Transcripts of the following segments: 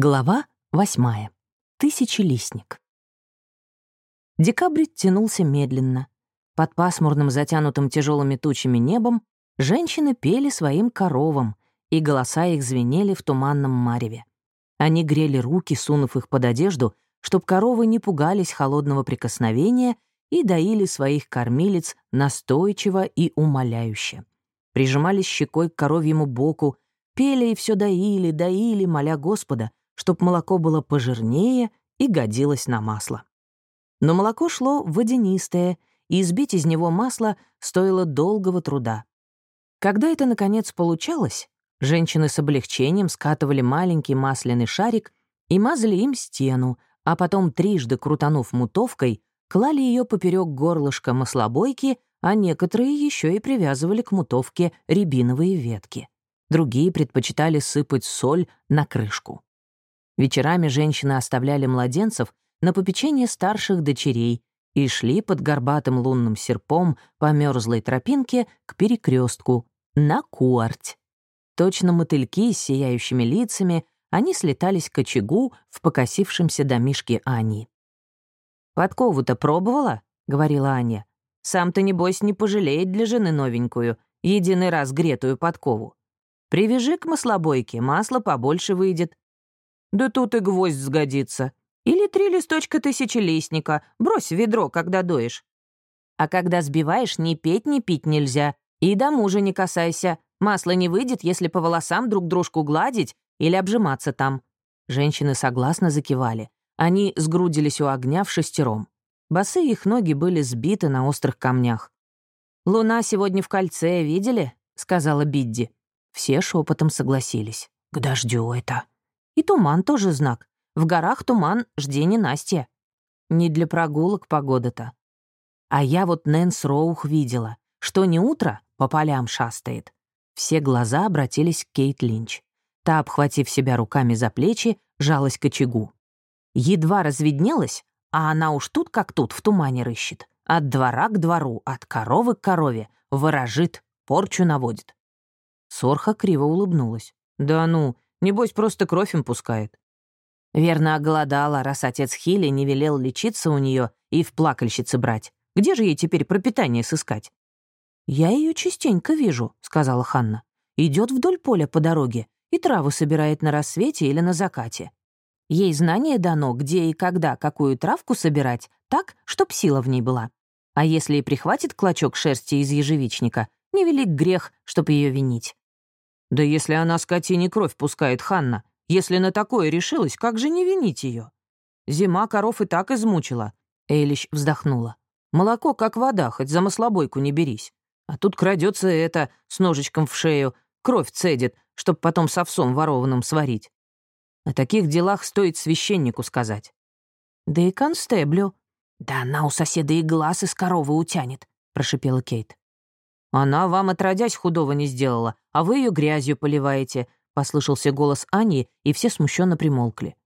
Глава восьмая. Тысячелистник. Декабрь тянулся медленно. Под пасмурным, затянутым тяжелыми тучами небом женщины пели своим коровам, и голоса их звенели в туманном мареве. Они грели руки, сунув их под одежду, чтоб коровы не пугались холодного прикосновения и доили своих кормилец настойчиво и умоляюще. Прижимались щекой к коровьему боку, пели и все доили, доили, моля Господа, чтоб молоко было пожирнее и годилось на масло. Но молоко шло водянистое, и избить из него масло стоило долгого труда. Когда это, наконец, получалось, женщины с облегчением скатывали маленький масляный шарик и мазали им стену, а потом, трижды крутанув мутовкой, клали ее поперек горлышка маслобойки, а некоторые еще и привязывали к мутовке рябиновые ветки. Другие предпочитали сыпать соль на крышку. Вечерами женщины оставляли младенцев на попечение старших дочерей и шли под горбатым лунным серпом по мерзлой тропинке к перекрестку на Куарть. Точно мотыльки с сияющими лицами, они слетались к очагу в покосившемся домишке Ани. «Подкову-то пробовала?» — говорила Аня. «Сам-то, небось, не пожалеет для жены новенькую, единый раз гретую подкову. Привяжи к маслобойке, масло побольше выйдет, да тут и гвоздь сгодится. Или три листочка тысячелистника. Брось в ведро, когда доешь. А когда сбиваешь, ни петь, ни пить нельзя. И до мужа не касайся. Масло не выйдет, если по волосам друг дружку гладить или обжиматься там. Женщины согласно закивали. Они сгрудились у огня в шестером. Босые их ноги были сбиты на острых камнях. «Луна сегодня в кольце, видели?» — сказала Бидди. Все шепотом согласились. «К дождю это», и туман тоже знак. В горах туман, жди ненастья. Не для прогулок погода-то. А я вот Нэнс Роух видела, что не утро по полям шастает. Все глаза обратились к Кейт Линч. Та, обхватив себя руками за плечи, жалась к очагу. Едва разведнелась, а она уж тут как тут в тумане рыщет. От двора к двору, от коровы к корове, ворожит, порчу наводит. Сорха криво улыбнулась. «Да ну, Небось, просто кровь им пускает. Верно оголодала, раз отец Хилли не велел лечиться у нее и в плакальщице брать. Где же ей теперь пропитание сыскать? «Я ее частенько вижу», — сказала Ханна. Идет вдоль поля по дороге и траву собирает на рассвете или на закате. Ей знание дано, где и когда какую травку собирать, так, чтоб сила в ней была. А если и прихватит клочок шерсти из ежевичника, невелик грех, чтоб ее винить. Да если она скотине кровь пускает, Ханна, если на такое решилась, как же не винить ее? Зима коров и так измучила. Эйлищ вздохнула. Молоко как вода, хоть за маслобойку не берись. А тут крадется это с ножичком в шею, кровь цедит, чтоб потом с овсом ворованным сварить. О таких делах стоит священнику сказать. Да и констеблю. Да она у соседа и глаз из коровы утянет, прошипела Кейт. «Она вам отродясь худого не сделала, а вы ее грязью поливаете», — послышался голос Ани, и все смущенно примолкли.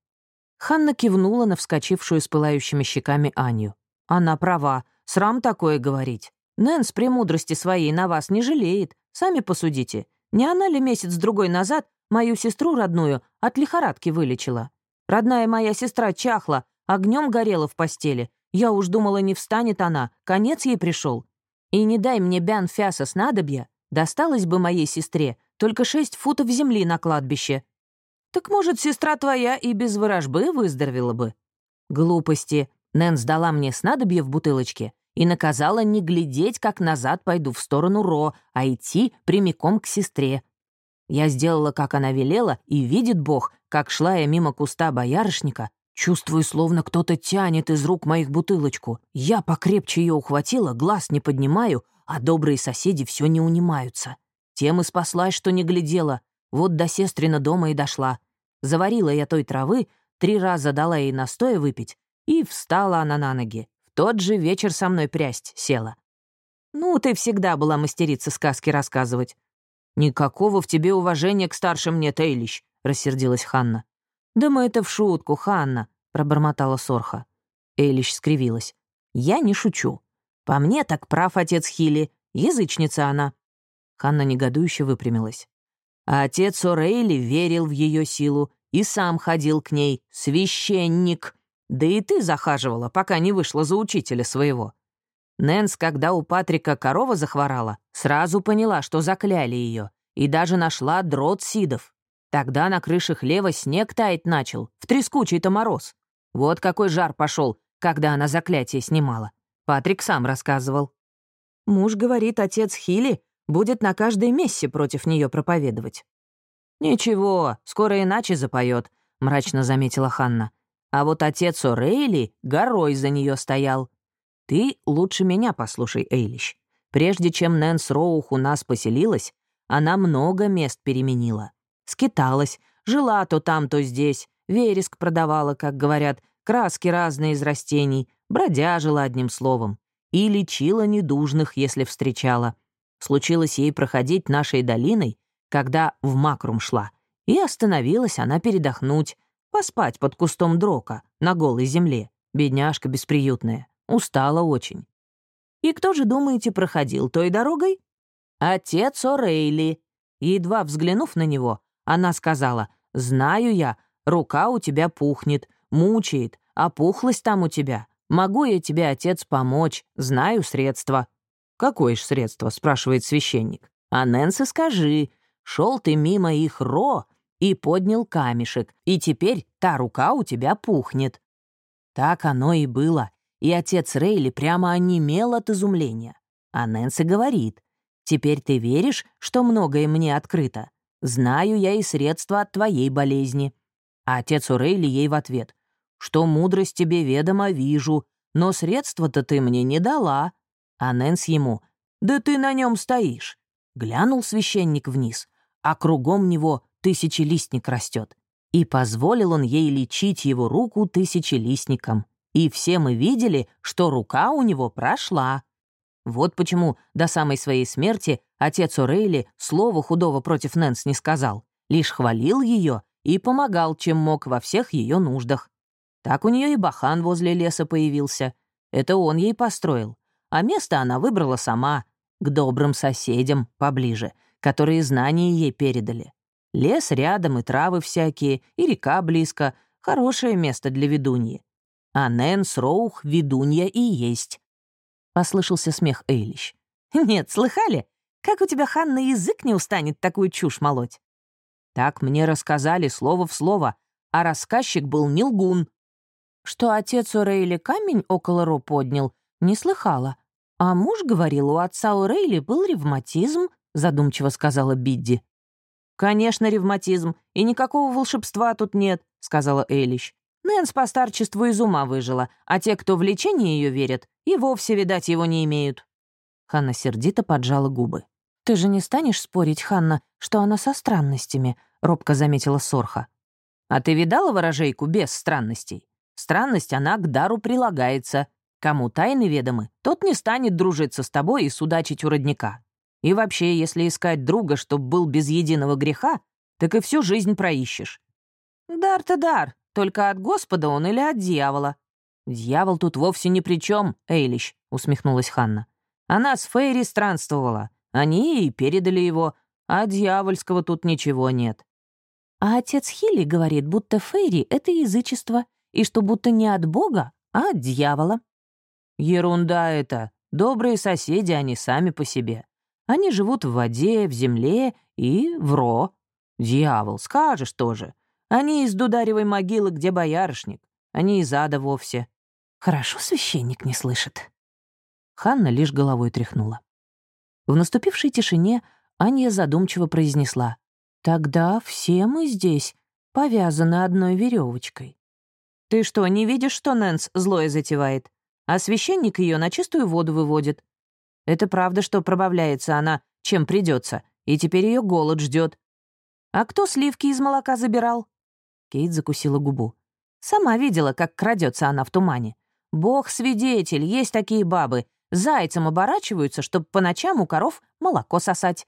Ханна кивнула на вскочившую с пылающими щеками Аню. «Она права. Срам такое говорить. Нэн с премудрости своей на вас не жалеет. Сами посудите. Не она ли месяц-другой назад мою сестру родную от лихорадки вылечила? Родная моя сестра чахла, огнем горела в постели. Я уж думала, не встанет она, конец ей пришел. И не дай мне Бян Фяса снадобья, досталось бы моей сестре только шесть футов земли на кладбище. Так, может, сестра твоя и без ворожбы выздоровела бы? Глупости. Нэн сдала мне снадобье в бутылочке и наказала не глядеть, как назад пойду в сторону Ро, а идти прямиком к сестре. Я сделала, как она велела, и видит Бог, как шла я мимо куста боярышника, Чувствую, словно кто-то тянет из рук моих бутылочку. Я покрепче ее ухватила, глаз не поднимаю, а добрые соседи все не унимаются. Тем и спаслась, что не глядела. Вот до сестрина дома и дошла. Заварила я той травы, три раза дала ей настоя выпить, и встала она на ноги. В тот же вечер со мной прясть села. «Ну, ты всегда была мастерица сказки рассказывать». «Никакого в тебе уважения к старшим нет, Эйлищ», — рассердилась Ханна. «Да мы это в шутку, Ханна», — пробормотала Сорха. Элиш скривилась. «Я не шучу. По мне так прав отец Хили. Язычница она». Ханна негодующе выпрямилась. А отец Орейли верил в ее силу и сам ходил к ней, священник. Да и ты захаживала, пока не вышла за учителя своего. Нэнс, когда у Патрика корова захворала, сразу поняла, что закляли ее, и даже нашла дрот сидов. Тогда на крыше хлева снег таять начал, в трескучий-то мороз. Вот какой жар пошел, когда она заклятие снимала. Патрик сам рассказывал. Муж говорит, отец Хили будет на каждой мессе против нее проповедовать. «Ничего, скоро иначе запоет», — мрачно заметила Ханна. «А вот отец О'Рейли горой за нее стоял. Ты лучше меня послушай, Эйлищ. Прежде чем Нэнс Роух у нас поселилась, она много мест переменила. Скиталась, жила то там, то здесь, вереск продавала, как говорят, краски разные из растений, бродяжила одним словом. И лечила недужных, если встречала. Случилось ей проходить нашей долиной, когда в Макрум шла, и остановилась она передохнуть, поспать под кустом дрока на голой земле, бедняжка бесприютная. Устала очень. И кто же, думаете, проходил той дорогой? Отец О'Рейли. Едва взглянув на него, она сказала, «Знаю я, рука у тебя пухнет, мучает, опухлость там у тебя. Могу я тебе, отец, помочь, знаю средства». «Какое ж средство?» — спрашивает священник. «А Нэнси скажи, шел ты мимо их ро и поднял камешек, и теперь та рука у тебя пухнет». Так оно и было и отец Рейли прямо онемел от изумления. А Нэнси говорит, «Теперь ты веришь, что многое мне открыто? Знаю я и средства от твоей болезни». А отец Урейли ей в ответ, «Что мудрость тебе ведомо, вижу, но средства-то ты мне не дала». А Нэнс ему, «Да ты на нем стоишь». Глянул священник вниз, а кругом него тысячелистник растет. И позволил он ей лечить его руку тысячелистником. И все мы видели, что рука у него прошла. Вот почему до самой своей смерти отец Орейли слова худого против Нэнс не сказал, лишь хвалил ее и помогал, чем мог во всех ее нуждах. Так у нее и бахан возле леса появился. Это он ей построил. А место она выбрала сама, к добрым соседям поближе, которые знания ей передали. Лес рядом и травы всякие, и река близко. Хорошее место для ведуньи. А Нэнс Роух ведунья и есть. Послышался смех Эйлищ. «Нет, слыхали? Как у тебя, Ханна, язык не устанет такую чушь молоть?» Так мне рассказали слово в слово, а рассказчик был не лгун. Что отец Урейли камень около Ро поднял, не слыхала. А муж говорил, у отца Урейли был ревматизм, задумчиво сказала Бидди. «Конечно, ревматизм, и никакого волшебства тут нет», — сказала Эйлищ. Нэнс по старчеству из ума выжила, а те, кто в лечение ее верят, и вовсе, видать, его не имеют». Ханна сердито поджала губы. «Ты же не станешь спорить, Ханна, что она со странностями?» — робко заметила Сорха. «А ты видала ворожейку без странностей? Странность, она к дару прилагается. Кому тайны ведомы, тот не станет дружиться с тобой и судачить у родника. И вообще, если искать друга, чтоб был без единого греха, так и всю жизнь проищешь. Дар-то дар, только от Господа он или от дьявола?» «Дьявол тут вовсе ни при чем, Эйлищ», — усмехнулась Ханна. «Она с Фейри странствовала. Они и передали его, а дьявольского тут ничего нет». А отец Хилли говорит, будто Фейри — это язычество, и что будто не от Бога, а от дьявола. Ерунда это. Добрые соседи, они сами по себе. Они живут в воде, в земле и в ро. Дьявол, скажешь тоже. Они из дударевой могилы, где боярышник. Они из ада вовсе. Хорошо священник не слышит. Ханна лишь головой тряхнула. В наступившей тишине Аня задумчиво произнесла. «Тогда все мы здесь повязаны одной веревочкой. «Ты что, не видишь, что Нэнс злое затевает? А священник ее на чистую воду выводит. Это правда, что пробавляется она, чем придется, и теперь ее голод ждет. А кто сливки из молока забирал? Кейт закусила губу. Сама видела, как крадется она в тумане. Бог свидетель, есть такие бабы. Зайцем оборачиваются, чтобы по ночам у коров молоко сосать.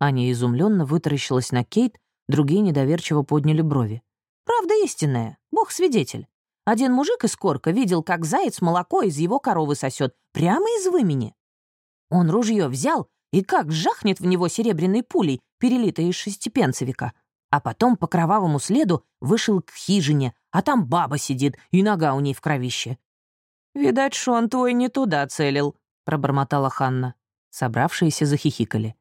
Аня изумленно вытаращилась на Кейт, другие недоверчиво подняли брови. Правда истинная, Бог свидетель. Один мужик из Корка видел, как заяц молоко из его коровы сосет, прямо из вымени. Он ружье взял и как жахнет в него серебряной пулей, перелитой из шестипенцевика. а потом по кровавому следу вышел к хижине, а там баба сидит, и нога у ней в кровище. «Видать, Шон твой не туда целил», — пробормотала Ханна. Собравшиеся захихикали.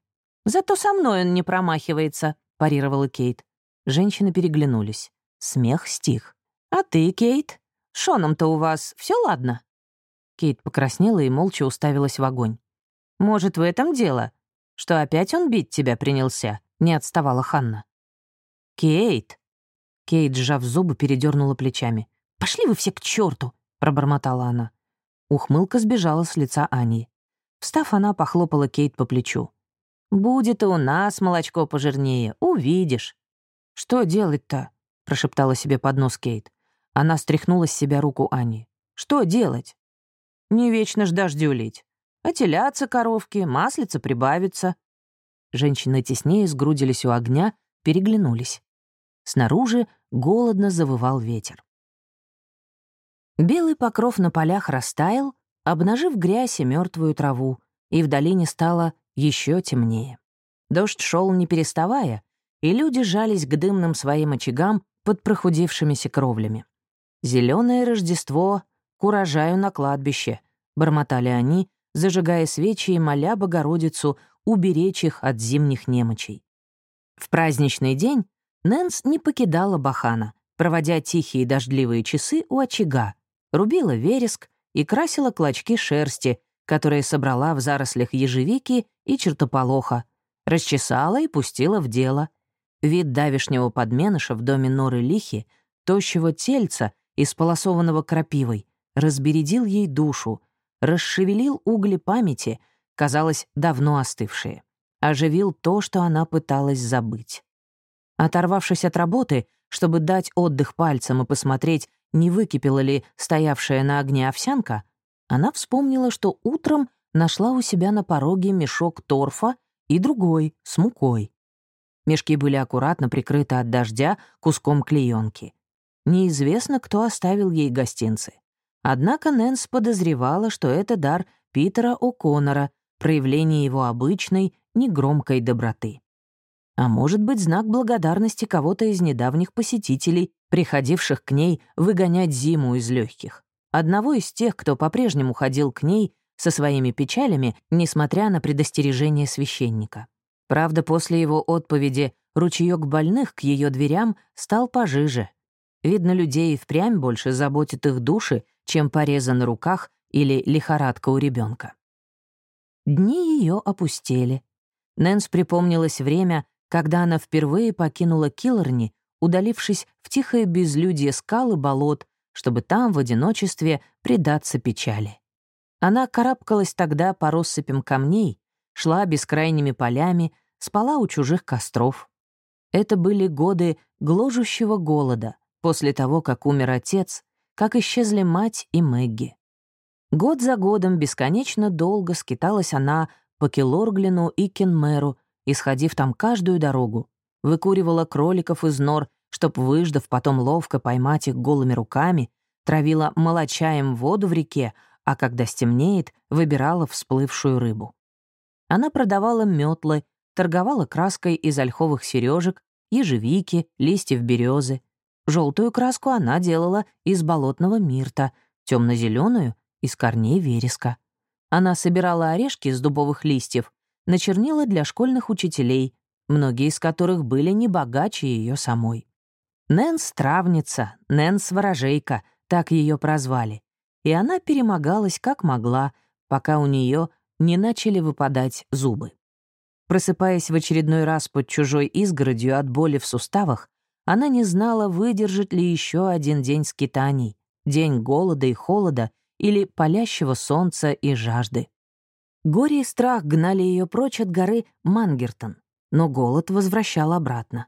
«Зато со мной он не промахивается», — парировала Кейт. Женщины переглянулись. Смех стих. «А ты, Кейт? Шоном-то у вас все ладно?» Кейт покраснела и молча уставилась в огонь. «Может, в этом дело? Что опять он бить тебя принялся?» — не отставала Ханна. «Кейт!» Кейт, сжав зубы, передернула плечами. «Пошли вы все к черту! Пробормотала она. Ухмылка сбежала с лица Ани. Встав, она похлопала Кейт по плечу. «Будет и у нас молочко пожирнее, увидишь». «Что делать-то?» — прошептала себе под нос Кейт. Она стряхнула с себя руку Ани. «Что делать?» «Не вечно ж дождю лить. Отеляться коровки, маслица прибавится». Женщины теснее сгрудились у огня, переглянулись. Снаружи голодно завывал ветер. Белый покров на полях растаял, обнажив грязь и мертвую траву, и в долине стало еще темнее. Дождь шел не переставая, и люди жались к дымным своим очагам под прохудившимися кровлями. Зеленое Рождество к урожаю на кладбище», — бормотали они, зажигая свечи и моля Богородицу уберечь их от зимних немочей. В праздничный день Нэнс не покидала Бахана, проводя тихие дождливые часы у очага, рубила вереск и красила клочки шерсти, которые собрала в зарослях ежевики и чертополоха, расчесала и пустила в дело. Вид давишнего подменыша в доме Норы Лихи, тощего тельца, исполосованного крапивой, разбередил ей душу, расшевелил угли памяти, казалось, давно остывшие, оживил то, что она пыталась забыть. Оторвавшись от работы, чтобы дать отдых пальцам и посмотреть, не выкипела ли стоявшая на огне овсянка, она вспомнила, что утром нашла у себя на пороге мешок торфа и другой, с мукой. Мешки были аккуратно прикрыты от дождя куском клеенки. Неизвестно, кто оставил ей гостинцы. Однако Нэнс подозревала, что это дар Питера О'Коннора, проявление его обычной, негромкой доброты а может быть, знак благодарности кого-то из недавних посетителей, приходивших к ней выгонять зиму из легких. Одного из тех, кто по-прежнему ходил к ней со своими печалями, несмотря на предостережение священника. Правда, после его отповеди ручеек больных к ее дверям стал пожиже. Видно, людей впрямь больше заботит их души, чем порезы на руках или лихорадка у ребенка. Дни ее опустели. Нэнс припомнилось время, когда она впервые покинула Киллорни, удалившись в тихое безлюдье скал и болот, чтобы там в одиночестве предаться печали. Она карабкалась тогда по россыпям камней, шла бескрайними полями, спала у чужих костров. Это были годы гложущего голода, после того, как умер отец, как исчезли мать и Мэгги. Год за годом бесконечно долго скиталась она по Келорглину и Кенмеру, исходив там каждую дорогу, выкуривала кроликов из нор, чтоб, выждав, потом ловко поймать их голыми руками, травила молочаем воду в реке, а когда стемнеет, выбирала всплывшую рыбу. Она продавала метлы, торговала краской из ольховых сережек, ежевики, листьев березы. Желтую краску она делала из болотного мирта, темно-зеленую — из корней вереска. Она собирала орешки из дубовых листьев, на чернила для школьных учителей, многие из которых были не богаче ее самой. Нэнс — травница, Нэнс — ворожейка, так ее прозвали. И она перемогалась как могла, пока у нее не начали выпадать зубы. Просыпаясь в очередной раз под чужой изгородью от боли в суставах, она не знала, выдержит ли еще один день скитаний, день голода и холода или палящего солнца и жажды. Горе и страх гнали ее прочь от горы Мангертон, но голод возвращал обратно.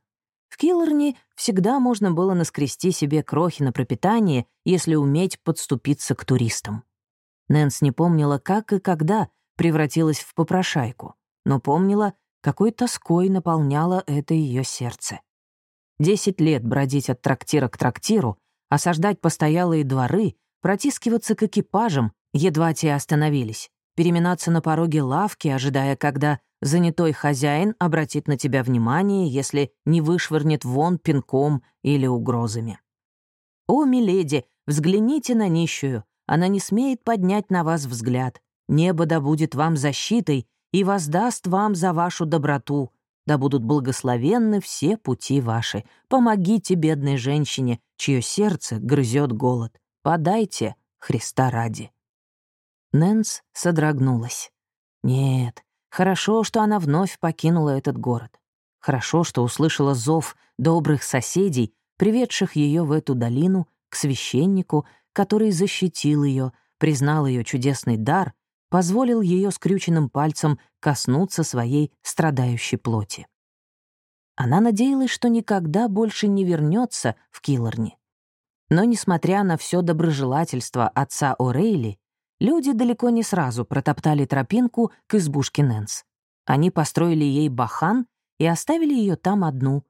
В Киллорне всегда можно было наскрести себе крохи на пропитание, если уметь подступиться к туристам. Нэнс не помнила, как и когда превратилась в попрошайку, но помнила, какой тоской наполняло это ее сердце. Десять лет бродить от трактира к трактиру, осаждать постоялые дворы, протискиваться к экипажам, едва те остановились, переминаться на пороге лавки, ожидая, когда занятой хозяин обратит на тебя внимание, если не вышвырнет вон пинком или угрозами. О, миледи, взгляните на нищую, она не смеет поднять на вас взгляд. Небо да будет вам защитой и воздаст вам за вашу доброту. Да будут благословенны все пути ваши. Помогите бедной женщине, чье сердце грызет голод. Подайте Христа ради». Нэнс содрогнулась. Нет, хорошо, что она вновь покинула этот город. Хорошо, что услышала зов добрых соседей, приведших ее в эту долину к священнику, который защитил ее, признал ее чудесный дар, позволил ее скрюченным пальцем коснуться своей страдающей плоти. Она надеялась, что никогда больше не вернется в Киллорни. Но, несмотря на все доброжелательство отца О'Рейли, люди далеко не сразу протоптали тропинку к избушке Нэнс. Они построили ей бахан и оставили ее там одну.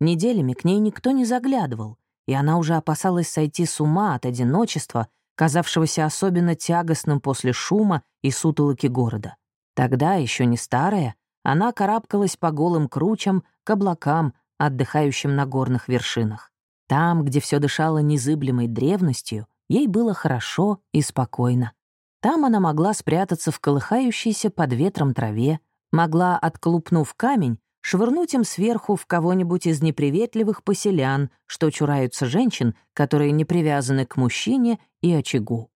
Неделями к ней никто не заглядывал, и она уже опасалась сойти с ума от одиночества, казавшегося особенно тягостным после шума и сутолоки города. Тогда, еще не старая, она карабкалась по голым кручам к облакам, отдыхающим на горных вершинах. Там, где все дышало незыблемой древностью, ей было хорошо и спокойно. Там она могла спрятаться в колыхающейся под ветром траве, могла, отклупнув камень, швырнуть им сверху в кого-нибудь из неприветливых поселян, что чураются женщин, которые не привязаны к мужчине и очагу.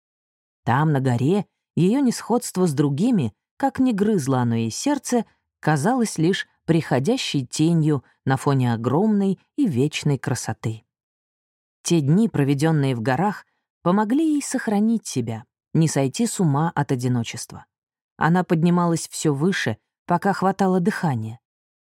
Там, на горе, ее несходство с другими, как не грызло оно ей сердце, казалось лишь приходящей тенью на фоне огромной и вечной красоты. Те дни, проведенные в горах, помогли ей сохранить себя, не сойти с ума от одиночества. Она поднималась все выше, пока хватало дыхания,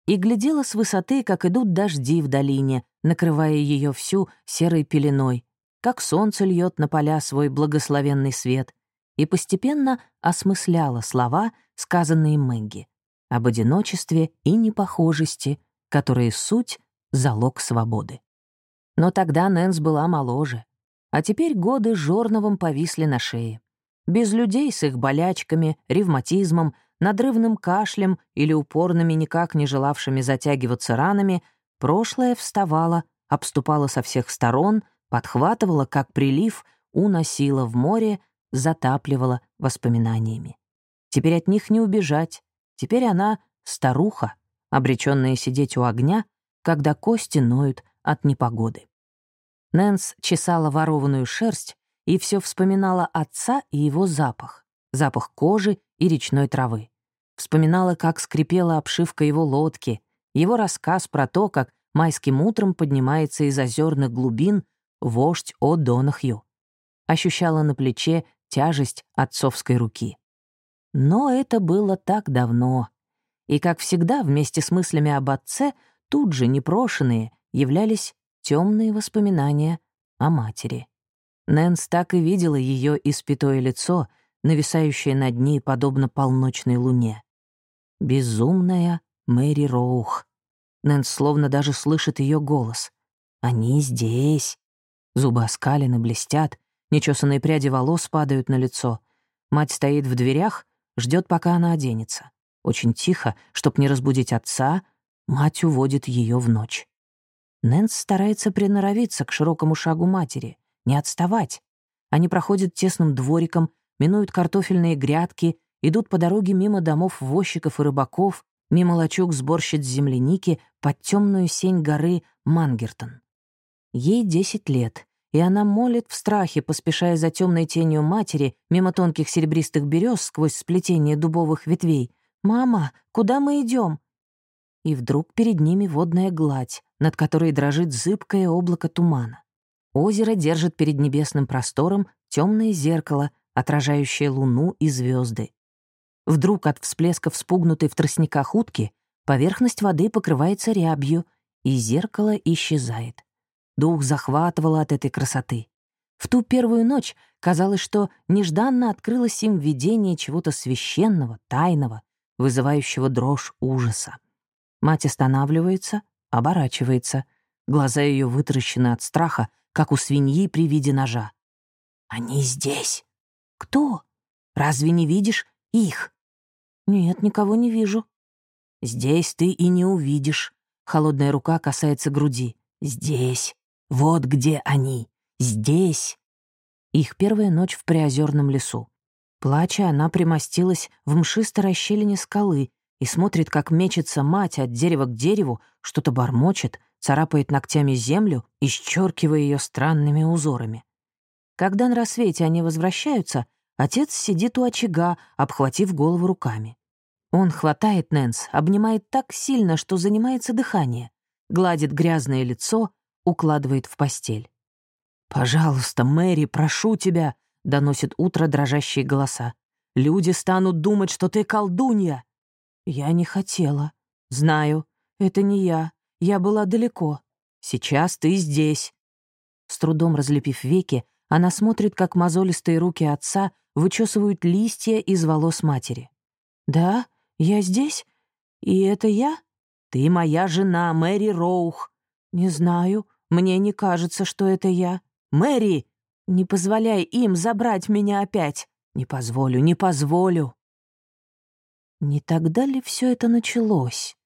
и глядела с высоты, как идут дожди в долине, накрывая ее всю серой пеленой, как солнце льет на поля свой благословенный свет, и постепенно осмысляла слова, сказанные Мэгги, об одиночестве и непохожести, которые суть — залог свободы. Но тогда Нэнс была моложе. А теперь годы жорновым повисли на шее. Без людей с их болячками, ревматизмом, надрывным кашлем или упорными, никак не желавшими затягиваться ранами, прошлое вставало, обступало со всех сторон, подхватывало, как прилив, уносило в море, затапливало воспоминаниями. Теперь от них не убежать. Теперь она — старуха, обреченная сидеть у огня, когда кости ноют от непогоды. Нэнс чесала ворованную шерсть и все вспоминала отца и его запах, запах кожи и речной травы. Вспоминала, как скрипела обшивка его лодки, его рассказ про то, как майским утром поднимается из озерных глубин вождь О. Донахью. Ощущала на плече тяжесть отцовской руки. Но это было так давно. И, как всегда, вместе с мыслями об отце, тут же непрошенные, являлись темные воспоминания о матери. Нэнс так и видела ее испятое лицо, нависающее над ней подобно полночной луне. Безумная Мэри Роух. Нэнс словно даже слышит ее голос. «Они здесь». Зубы оскалены, блестят, нечесанные пряди волос падают на лицо. Мать стоит в дверях, ждет, пока она оденется. Очень тихо, чтоб не разбудить отца, мать уводит ее в ночь. Нэнс старается приноровиться к широкому шагу матери, не отставать. Они проходят тесным двориком, минуют картофельные грядки, идут по дороге мимо домов возчиков и рыбаков, мимо лачуг сборщиц земляники под темную сень горы Мангертон. Ей десять лет, и она молит в страхе, поспешая за темной тенью матери, мимо тонких серебристых берез сквозь сплетение дубовых ветвей. «Мама, куда мы идем? И вдруг перед ними водная гладь, над которой дрожит зыбкое облако тумана. Озеро держит перед небесным простором темное зеркало, отражающее луну и звезды. Вдруг от всплеска вспугнутой в тростниках утки поверхность воды покрывается рябью, и зеркало исчезает. Дух захватывало от этой красоты. В ту первую ночь казалось, что нежданно открылось им видение чего-то священного, тайного, вызывающего дрожь ужаса. Мать останавливается, оборачивается. Глаза ее вытаращены от страха, как у свиньи при виде ножа. «Они здесь!» «Кто? Разве не видишь их?» «Нет, никого не вижу». Здесь ты и не увидишь. Холодная рука касается груди. Здесь. Вот где они. Здесь. Их первая ночь в приозерном лесу. Плача, она примостилась в мшистой расщелине скалы и смотрит, как мечется мать от дерева к дереву, что-то бормочет, царапает ногтями землю, исчеркивая ее странными узорами. Когда на рассвете они возвращаются, отец сидит у очага, обхватив голову руками. Он хватает Нэнс, обнимает так сильно, что занимается дыхание, гладит грязное лицо, укладывает в постель. «Пожалуйста, Мэри, прошу тебя», — доносит утро дрожащие голоса. «Люди станут думать, что ты колдунья». «Я не хотела. Знаю, это не я. Я была далеко. Сейчас ты здесь». С трудом разлепив веки, она смотрит, как мозолистые руки отца вычесывают листья из волос матери. «Да, я здесь? И это я? Ты моя жена, Мэри Роух. Не знаю, мне не кажется, что это я. Мэри, не позволяй им забрать меня опять. Не позволю, не позволю». Не тогда ли все это началось?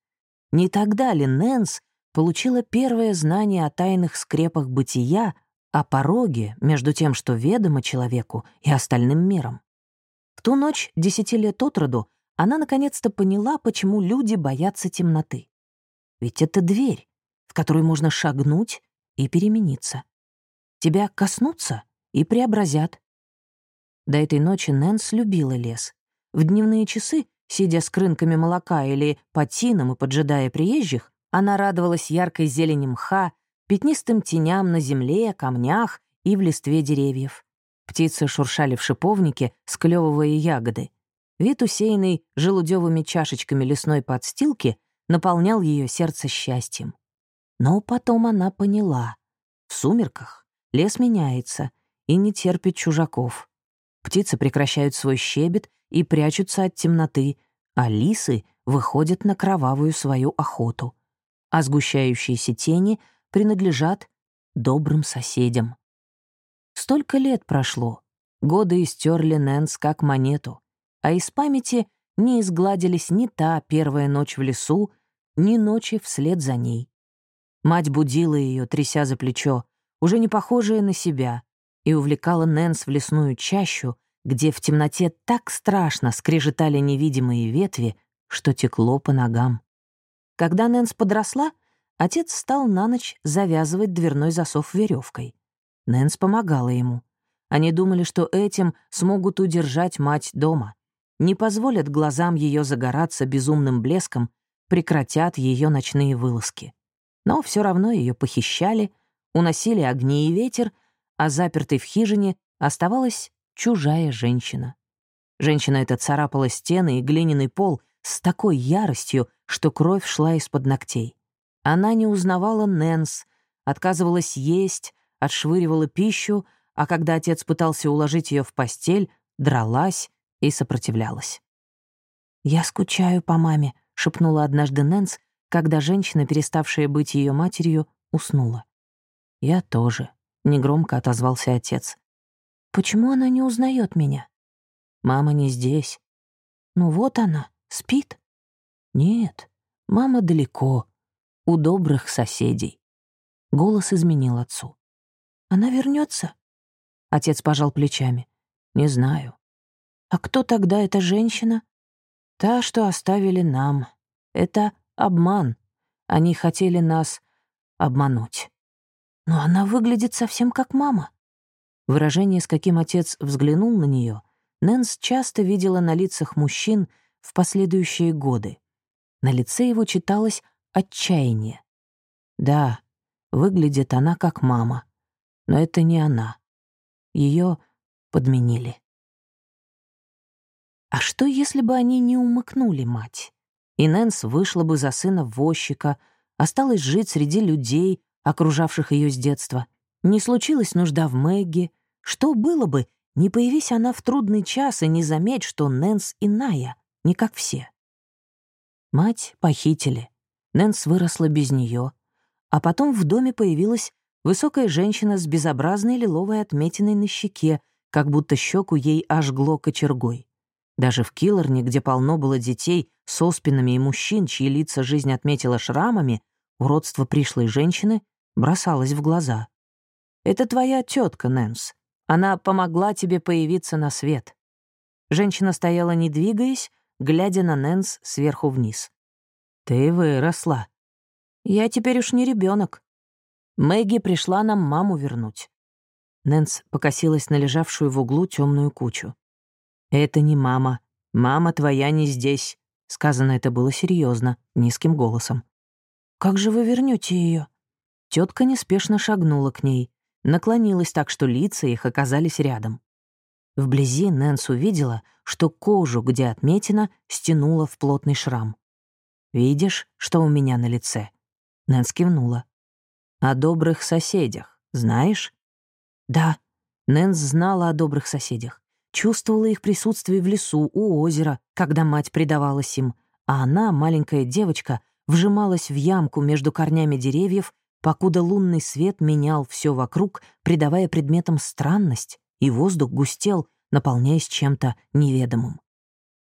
Не тогда ли Нэнс получила первое знание о тайных скрепах бытия, о пороге между тем, что ведомо человеку, и остальным миром? В ту ночь, десяти лет от роду, она наконец-то поняла, почему люди боятся темноты. Ведь это дверь, в которую можно шагнуть и перемениться. Тебя коснутся и преобразят. До этой ночи Нэнс любила лес. В дневные часы Сидя с крынками молока или по тинам и поджидая приезжих, она радовалась яркой зелени мха, пятнистым теням на земле, камнях и в листве деревьев. Птицы шуршали в шиповнике, склевывая ягоды. Вид, усеянный желудевыми чашечками лесной подстилки, наполнял ее сердце счастьем. Но потом она поняла. В сумерках лес меняется и не терпит чужаков. Птицы прекращают свой щебет и прячутся от темноты, а лисы выходят на кровавую свою охоту. А сгущающиеся тени принадлежат добрым соседям. Столько лет прошло, годы истерли Нэнс как монету, а из памяти не изгладились ни та первая ночь в лесу, ни ночи вслед за ней. Мать будила ее, тряся за плечо, уже не похожая на себя, и увлекала Нэнс в лесную чащу, где в темноте так страшно скрежетали невидимые ветви, что текло по ногам. Когда Нэнс подросла, отец стал на ночь завязывать дверной засов веревкой. Нэнс помогала ему. Они думали, что этим смогут удержать мать дома, не позволят глазам ее загораться безумным блеском, прекратят ее ночные вылазки. Но все равно ее похищали, уносили огни и ветер, а запертой в хижине оставалась чужая женщина. Женщина эта царапала стены и глиняный пол с такой яростью, что кровь шла из-под ногтей. Она не узнавала Нэнс, отказывалась есть, отшвыривала пищу, а когда отец пытался уложить ее в постель, дралась и сопротивлялась. «Я скучаю по маме», — шепнула однажды Нэнс, когда женщина, переставшая быть ее матерью, уснула. «Я тоже», — негромко отозвался отец. Почему она не узнает меня? Мама не здесь. Ну вот она, спит. Нет, мама далеко, у добрых соседей. Голос изменил отцу. Она вернется? Отец пожал плечами. Не знаю. А кто тогда эта женщина? Та, что оставили нам. Это обман. Они хотели нас обмануть. Но она выглядит совсем как мама. Выражение, с каким отец взглянул на нее, Нэнс часто видела на лицах мужчин в последующие годы. На лице его читалось отчаяние. Да, выглядит она как мама, но это не она. Ее подменили. А что, если бы они не умыкнули мать? И Нэнс вышла бы за сына возчика, осталась жить среди людей, окружавших ее с детства. Не случилась нужда в Мэгги, что было бы, не появись она в трудный час и не заметь, что Нэнс иная, не как все. Мать похитили. Нэнс выросла без нее, а потом в доме появилась высокая женщина с безобразной лиловой отметиной на щеке, как будто щеку ей ожгло кочергой. Даже в Киллорне, где полно было детей с оспинами и мужчин, чьи лица жизнь отметила шрамами, уродство пришлой женщины бросалось в глаза. «Это твоя тетка, Нэнс. Она помогла тебе появиться на свет». Женщина стояла, не двигаясь, глядя на Нэнс сверху вниз. «Ты выросла. Я теперь уж не ребенок. Мэгги пришла нам маму вернуть». Нэнс покосилась на лежавшую в углу темную кучу. «Это не мама. Мама твоя не здесь». Сказано это было серьезно, низким голосом. «Как же вы вернете ее? Тетка неспешно шагнула к ней, наклонилась так, что лица их оказались рядом. Вблизи Нэнс увидела, что кожу, где отметина, стянула в плотный шрам. «Видишь, что у меня на лице?» Нэнс кивнула. «О добрых соседях, знаешь?» «Да». Нэнс знала о добрых соседях. Чувствовала их присутствие в лесу, у озера, когда мать предавалась им, а она, маленькая девочка, вжималась в ямку между корнями деревьев, покуда лунный свет менял все вокруг, придавая предметам странность, и воздух густел, наполняясь чем-то неведомым.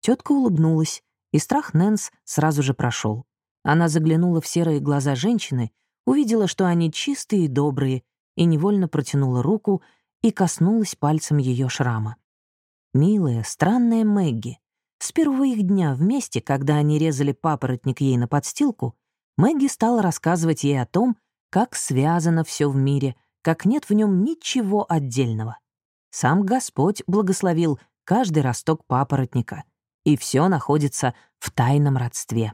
Тетка улыбнулась, и страх Нэнс сразу же прошел. Она заглянула в серые глаза женщины, увидела, что они чистые и добрые, и невольно протянула руку и коснулась пальцем ее шрама. Милая, странная Мэгги. С первого их дня вместе, когда они резали папоротник ей на подстилку, Мэгги стала рассказывать ей о том, как связано все в мире, как нет в нем ничего отдельного. Сам Господь благословил каждый росток папоротника, и все находится в тайном родстве.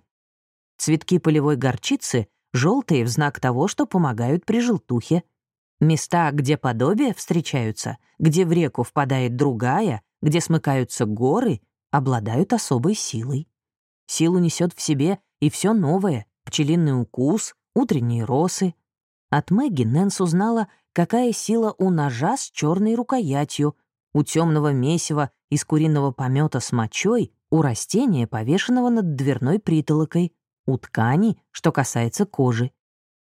Цветки полевой горчицы — желтые в знак того, что помогают при желтухе. Места, где подобия встречаются, где в реку впадает другая, где смыкаются горы, обладают особой силой. Силу несет в себе и все новое — пчелиный укус, утренние росы. От Мэгги Нэнс узнала, какая сила у ножа с черной рукоятью, у темного месива из куриного помета с мочой, у растения, повешенного над дверной притолокой, у ткани, что касается кожи.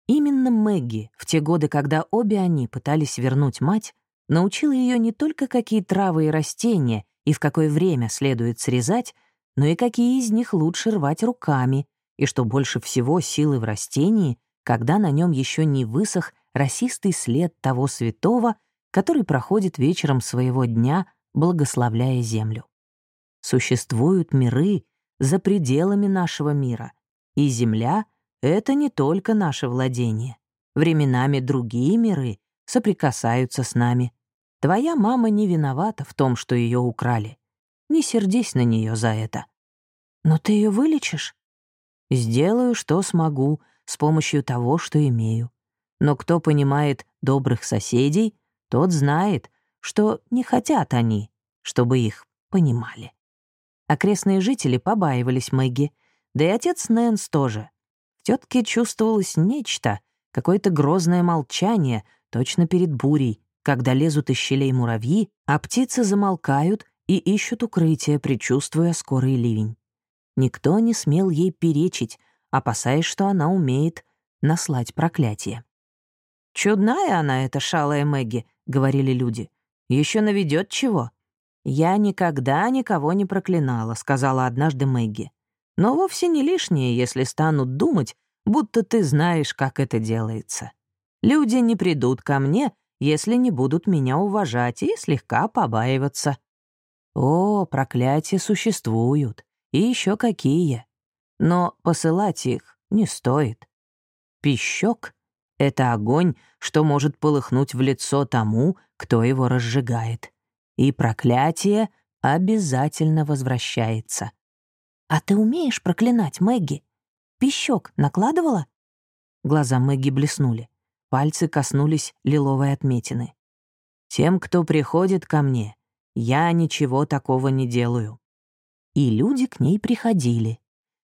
Именно Мэгги, в те годы, когда обе они пытались вернуть мать, научила ее не только какие травы и растения и в какое время следует срезать, но и какие из них лучше рвать руками, и что больше всего силы в растении, когда на нем еще не высох расистый след того святого, который проходит вечером своего дня, благословляя землю. Существуют миры за пределами нашего мира, и земля — это не только наше владение. Временами другие миры соприкасаются с нами. Твоя мама не виновата в том, что ее украли. Не сердись на нее за это. Но ты ее вылечишь? Сделаю, что смогу, с помощью того, что имею. Но кто понимает добрых соседей, тот знает, что не хотят они, чтобы их понимали. Окрестные жители побаивались Мэгги, да и отец Нэнс тоже. В тетке чувствовалось нечто, какое-то грозное молчание, точно перед бурей, когда лезут из щелей муравьи, а птицы замолкают и ищут укрытие, предчувствуя скорый ливень. Никто не смел ей перечить, опасаясь, что она умеет наслать проклятие. «Чудная она, эта шалая Мэгги», — говорили люди. Еще наведет чего». «Я никогда никого не проклинала», — сказала однажды Мэгги. «Но вовсе не лишнее, если станут думать, будто ты знаешь, как это делается. Люди не придут ко мне, если не будут меня уважать и слегка побаиваться. О, проклятия существуют, и еще какие. Но посылать их не стоит. Пищок — это огонь, что может полыхнуть в лицо тому, кто его разжигает. И проклятие обязательно возвращается. «А ты умеешь проклинать, Мэгги? Пищок накладывала?» Глаза Мэгги блеснули. Пальцы коснулись лиловой отметины. «Тем, кто приходит ко мне, я ничего такого не делаю». И люди к ней приходили.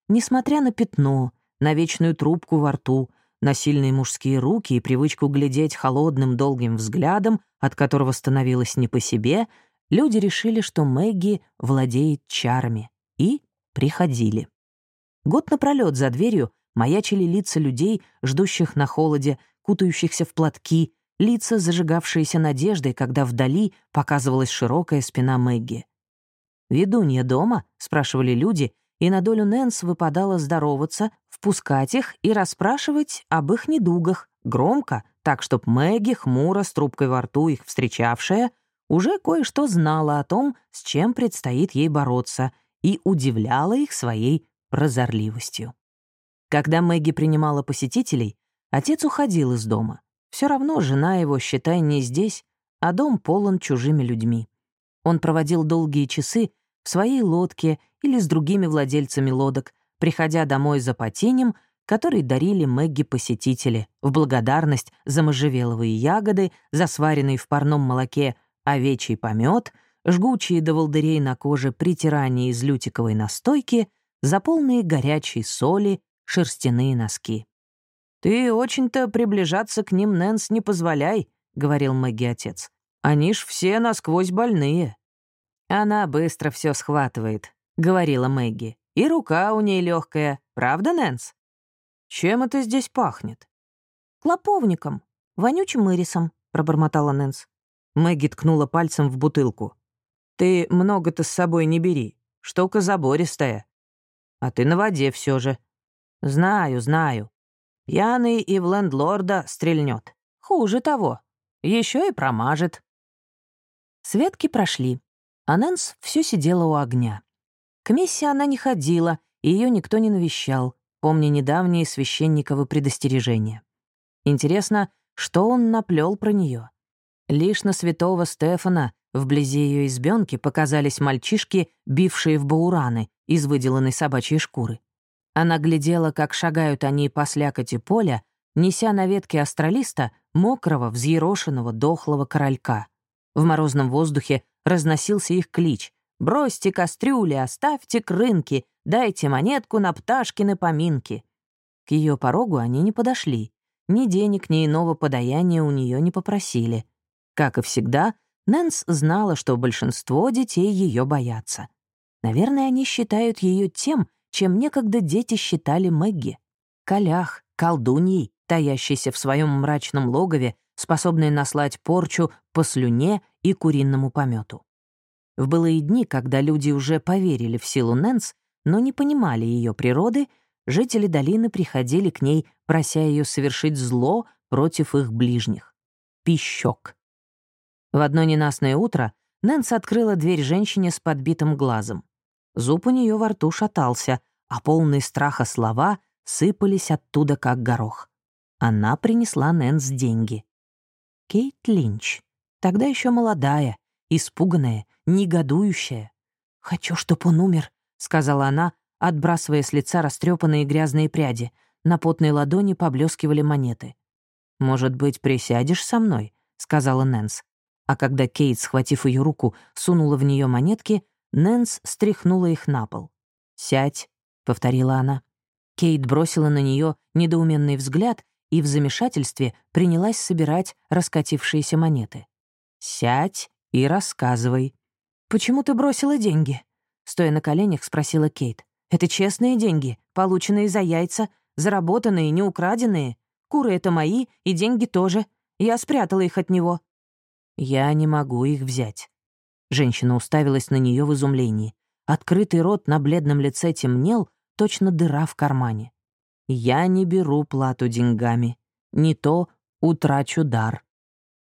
Несмотря на пятно, на вечную трубку во рту, на сильные мужские руки и привычку глядеть холодным долгим взглядом, от которого становилось не по себе, люди решили, что Мэгги владеет чарами, и приходили. Год напролёт за дверью маячили лица людей, ждущих на холоде, кутающихся в платки, лица, зажигавшиеся надеждой, когда вдали показывалась широкая спина Мэгги. «Ведунья дома?» — спрашивали люди, и на долю Нэнс выпадало здороваться, впускать их и расспрашивать об их недугах, громко, так, чтоб Мэгги, хмуро, с трубкой во рту их встречавшая, уже кое-что знала о том, с чем предстоит ей бороться, и удивляла их своей прозорливостью. Когда Мэгги принимала посетителей, отец уходил из дома. Все равно жена его, считай, не здесь, а дом полон чужими людьми. Он проводил долгие часы в своей лодке или с другими владельцами лодок, приходя домой за потенем, который дарили Мэгги посетители в благодарность за можжевеловые ягоды, за сваренный в парном молоке овечий помет, жгучие до волдырей на коже притирания из лютиковой настойки, за полные горячей соли шерстяные носки. «Ты очень-то приближаться к ним, Нэнс, не позволяй», — говорил Мэгги отец. «Они ж все насквозь больные». «Она быстро все схватывает», — говорила Мэгги. «И рука у ней легкая, правда, Нэнс?» «Чем это здесь пахнет?» «Клоповником, вонючим ирисом», — пробормотала Нэнс. Мэгги ткнула пальцем в бутылку. «Ты много-то с собой не бери. Штука забористая. А ты на воде все же». «Знаю, знаю. Пьяный и в лендлорда стрельнет. Хуже того. Еще и промажет». Светки прошли, а Нэнс все сидела у огня. К Месси она не ходила, и ее никто не навещал, помня недавние священниковы предостережения. Интересно, что он наплел про нее? Лишь на святого Стефана вблизи ее избенки показались мальчишки, бившие в баураны из выделанной собачьей шкуры. Она глядела, как шагают они по слякоти поля, неся на ветке астролиста мокрого, взъерошенного, дохлого королька. В морозном воздухе разносился их клич «Бросьте кастрюли, оставьте крынки, дайте монетку на пташкины поминки». К ее порогу они не подошли. Ни денег, ни иного подаяния у нее не попросили — как и всегда, Нэнс знала, что большинство детей ее боятся. Наверное, они считают ее тем, чем некогда дети считали Мэгги. Колях, колдуньей, таящейся в своем мрачном логове, способной наслать порчу по слюне и куриному помету. В былые дни, когда люди уже поверили в силу Нэнс, но не понимали ее природы, жители долины приходили к ней, прося ее совершить зло против их ближних. Пищок. В одно ненастное утро Нэнс открыла дверь женщине с подбитым глазом. Зуб у нее во рту шатался, а полные страха слова сыпались оттуда, как горох. Она принесла Нэнс деньги. Кейт Линч, тогда еще молодая, испуганная, негодующая. «Хочу, чтоб он умер», — сказала она, отбрасывая с лица растрепанные грязные пряди. На потной ладони поблескивали монеты. «Может быть, присядешь со мной?» — сказала Нэнс. А когда Кейт, схватив ее руку, сунула в нее монетки, Нэнс стряхнула их на пол. «Сядь», — повторила она. Кейт бросила на нее недоуменный взгляд и в замешательстве принялась собирать раскатившиеся монеты. «Сядь и рассказывай». «Почему ты бросила деньги?» Стоя на коленях, спросила Кейт. «Это честные деньги, полученные за яйца, заработанные, не украденные. Куры — это мои, и деньги тоже. Я спрятала их от него. «Я не могу их взять». Женщина уставилась на нее в изумлении. Открытый рот на бледном лице темнел, точно дыра в кармане. «Я не беру плату деньгами. Не то утрачу дар».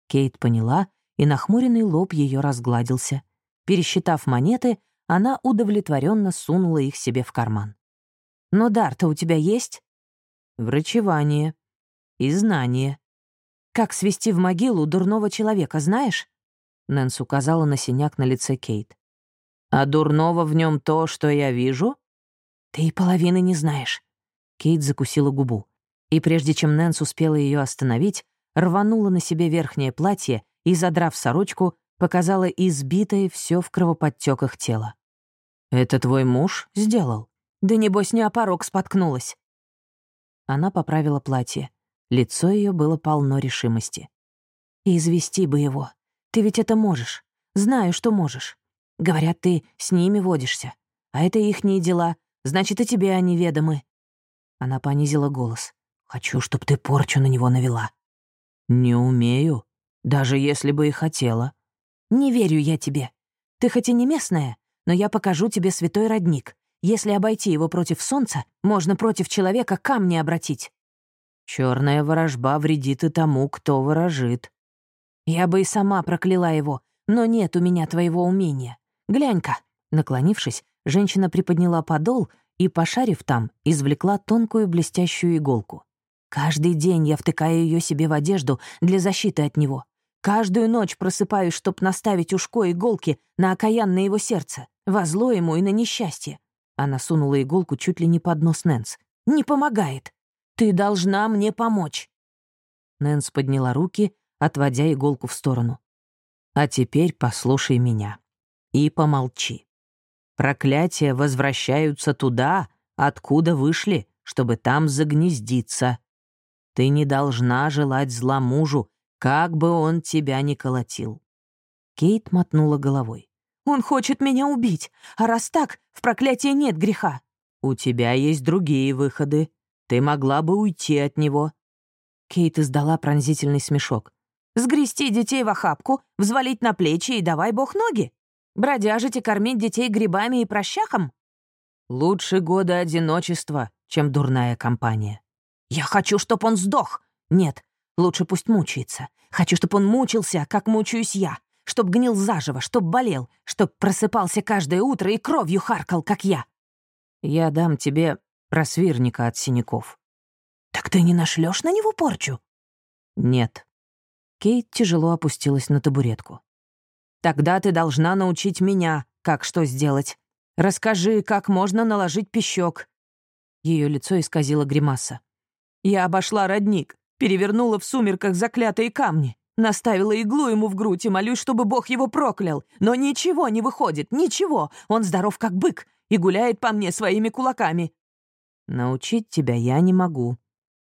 Кейт поняла, и нахмуренный лоб ее разгладился. Пересчитав монеты, она удовлетворенно сунула их себе в карман. «Но дар-то у тебя есть?» «Врачевание и знание», как свести в могилу дурного человека, знаешь?» Нэнс указала на синяк на лице Кейт. «А дурного в нем то, что я вижу?» «Ты и половины не знаешь». Кейт закусила губу. И прежде чем Нэнс успела ее остановить, рванула на себе верхнее платье и, задрав сорочку, показала избитое все в кровоподтеках тело. «Это твой муж сделал?» «Да небось не о порог споткнулась». Она поправила платье. Лицо ее было полно решимости. «Извести бы его. Ты ведь это можешь. Знаю, что можешь. Говорят, ты с ними водишься. А это ихние дела. Значит, и тебе они ведомы». Она понизила голос. «Хочу, чтоб ты порчу на него навела». «Не умею. Даже если бы и хотела». «Не верю я тебе. Ты хоть и не местная, но я покажу тебе святой родник. Если обойти его против солнца, можно против человека камни обратить. Черная ворожба вредит и тому, кто ворожит. Я бы и сама прокляла его, но нет у меня твоего умения. Глянь-ка. Наклонившись, женщина приподняла подол и, пошарив там, извлекла тонкую блестящую иголку. Каждый день я втыкаю ее себе в одежду для защиты от него. Каждую ночь просыпаюсь, чтоб наставить ушко иголки на окаянное его сердце, во зло ему и на несчастье. Она сунула иголку чуть ли не под нос Нэнс. «Не помогает. Ты должна мне помочь». Нэнс подняла руки, отводя иголку в сторону. «А теперь послушай меня и помолчи. Проклятия возвращаются туда, откуда вышли, чтобы там загнездиться. Ты не должна желать зла мужу, как бы он тебя ни колотил». Кейт мотнула головой. «Он хочет меня убить, а раз так, в проклятии нет греха». «У тебя есть другие выходы. Ты могла бы уйти от него». Кейт издала пронзительный смешок. «Сгрести детей в охапку, взвалить на плечи и давай бог ноги? Бродяжить и кормить детей грибами и прощахом? Лучше года одиночества, чем дурная компания. Я хочу, чтоб он сдох. Нет, лучше пусть мучается. Хочу, чтоб он мучился, как мучаюсь я. Чтоб гнил заживо, чтоб болел, чтоб просыпался каждое утро и кровью харкал, как я. Я дам тебе просвирника от синяков. Так ты не нашлёшь на него порчу? Нет. Кейт тяжело опустилась на табуретку. Тогда ты должна научить меня, как что сделать. Расскажи, как можно наложить пищок. Ее лицо исказило гримаса. Я обошла родник, перевернула в сумерках заклятые камни, наставила иглу ему в грудь и молюсь, чтобы Бог его проклял. Но ничего не выходит, ничего. Он здоров как бык и гуляет по мне своими кулаками. Научить тебя я не могу.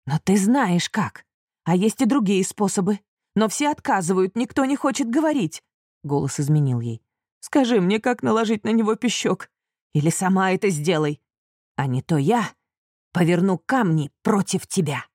Но ты знаешь как. А есть и другие способы. Но все отказывают, никто не хочет говорить. Голос изменил ей. Скажи мне, как наложить на него пищок. Или сама это сделай. А не то я поверну камни против тебя.